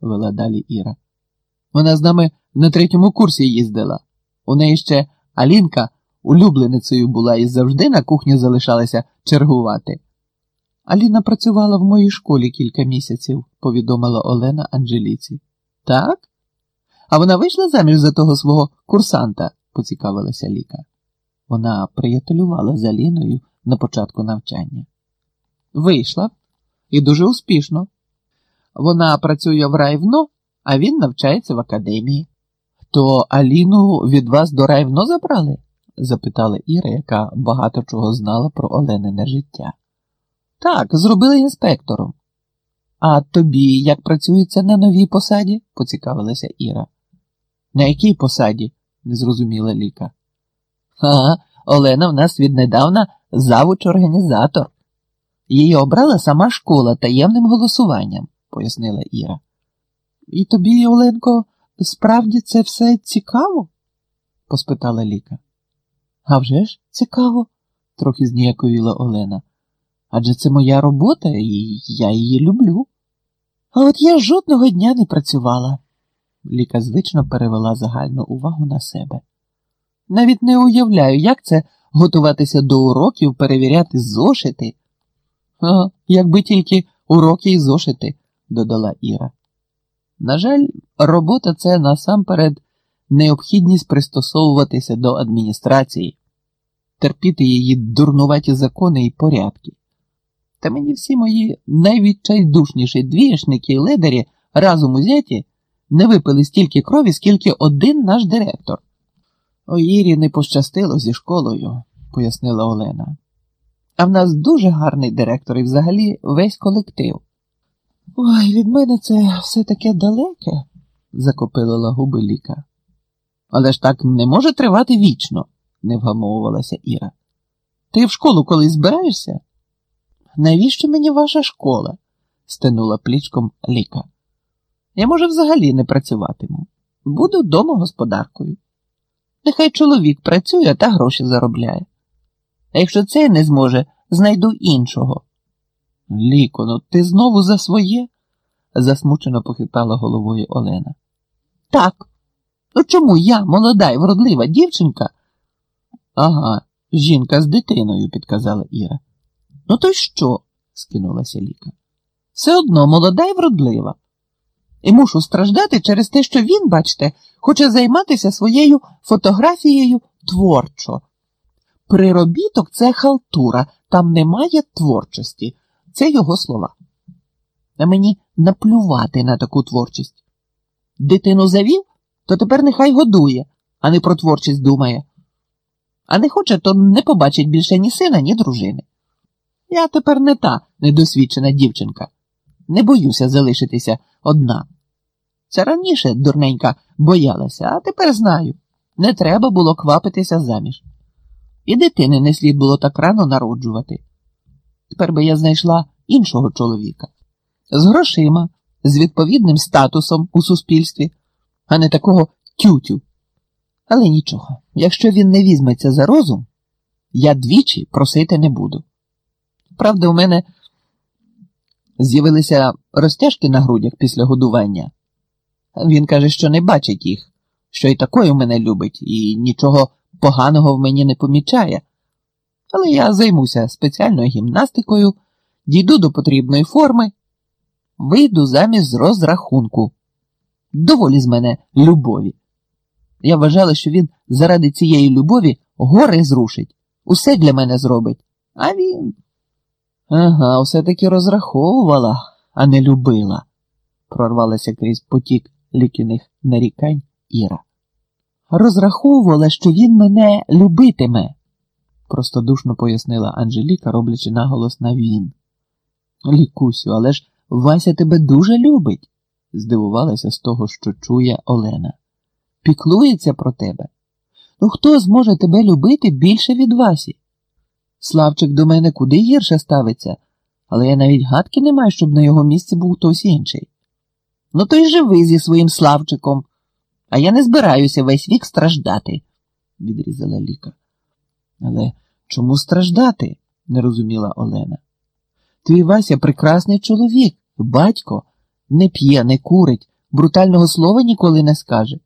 вела далі Іра. Вона з нами на третьому курсі їздила. У неї ще Алінка улюбленицею була і завжди на кухні залишалася чергувати. Аліна працювала в моїй школі кілька місяців, повідомила Олена Анжеліці. Так? А вона вийшла заміж за того свого курсанта, поцікавилася Ліка. Вона приятелювала з Аліною на початку навчання. Вийшла і дуже успішно. Вона працює в райвно, а він навчається в академії. То Аліну від вас до райвно забрали? запитала Іра, яка багато чого знала про Оленине життя. Так, зробили інспектором. А тобі як працюється на новій посаді? поцікавилася Іра. На якій посаді? не зрозуміла Ліка. Ага, Олена в нас віднедавна завуч-організатор. Її обрала сама школа таємним голосуванням, пояснила Іра. І тобі, Оленко, справді це все цікаво? поспитала Ліка. «А вже ж цікаво, трохи зніяковіла Олена. Адже це моя робота, і я її люблю. А от я жодного дня не працювала. Ліка звично перевела загальну увагу на себе. Навіть не уявляю, як це готуватися до уроків, перевіряти зошити. А, якби тільки уроки і зошити, додала Іра. На жаль, робота це насамперед необхідність пристосовуватися до адміністрації, терпіти її дурнуваті закони і порядки. Та мені всі мої найвідчайдушніші двієшники і ледарі разом узяті не випили стільки крові, скільки один наш директор. О Ірі не пощастило зі школою, пояснила Олена. А в нас дуже гарний директор і взагалі весь колектив. Ой, від мене це все таке далеке, закопилила губи Ліка. Але ж так не може тривати вічно, не вгамовувалася Іра. Ти в школу колись збираєшся? Навіщо мені ваша школа? стенула плічком Ліка. Я, може, взагалі не працюватиму. Буду домогосподаркою. Нехай чоловік працює та гроші заробляє. А якщо це не зможе, знайду іншого. Ліко, ну ти знову за своє? засмучено похитала головою Олена. Так. Ну чому я, молода і вродлива дівчинка? Ага, жінка з дитиною, підказала Іра. Ну, то й що? скинулася Ліка. Все одно молода і вродлива. І мушу страждати через те, що він, бачите, хоче займатися своєю фотографією творчо. Приробіток це халтура, там немає творчості. Це його слова. А мені наплювати на таку творчість. Дитину завів, то тепер нехай годує, а не про творчість думає. А не хоче, то не побачить більше ні сина, ні дружини. Я тепер не та недосвідчена дівчинка. Не боюся залишитися одна. Це раніше дурненька боялася, а тепер знаю. Не треба було квапитися заміж. І дитини не слід було так рано народжувати. Тепер би я знайшла іншого чоловіка з грошима, з відповідним статусом у суспільстві, а не такого тютю. Але нічого, якщо він не візьметься за розум, я двічі просити не буду. Правда, у мене з'явилися розтяжки на грудях після годування. Він каже, що не бачить їх, що і такою мене любить, і нічого поганого в мені не помічає. Але я займуся спеціальною гімнастикою, дійду до потрібної форми, вийду замість з розрахунку. Доволі з мене любові. Я вважала, що він заради цієї любові гори зрушить, усе для мене зробить. А він. Ага, все таки розраховувала, а не любила, прорвалася крізь потік лікіних нарікань Іра. Розраховувала, що він мене любитиме, простодушно пояснила Анжеліка, роблячи наголос на він. Лікусю, але ж Вася тебе дуже любить, здивувалася з того, що чує Олена. Піклується про тебе. Ну хто зможе тебе любити більше від Васі? Славчик до мене куди гірше ставиться, але я навіть гадки не маю, щоб на його місці був хтось інший. Ну, то й живи зі своїм Славчиком, а я не збираюся весь вік страждати, відрізала Ліка. Але чому страждати? не розуміла Олена. Твій Вася прекрасний чоловік, батько, Не п'є, не курить, брутального слова ніколи не скаже.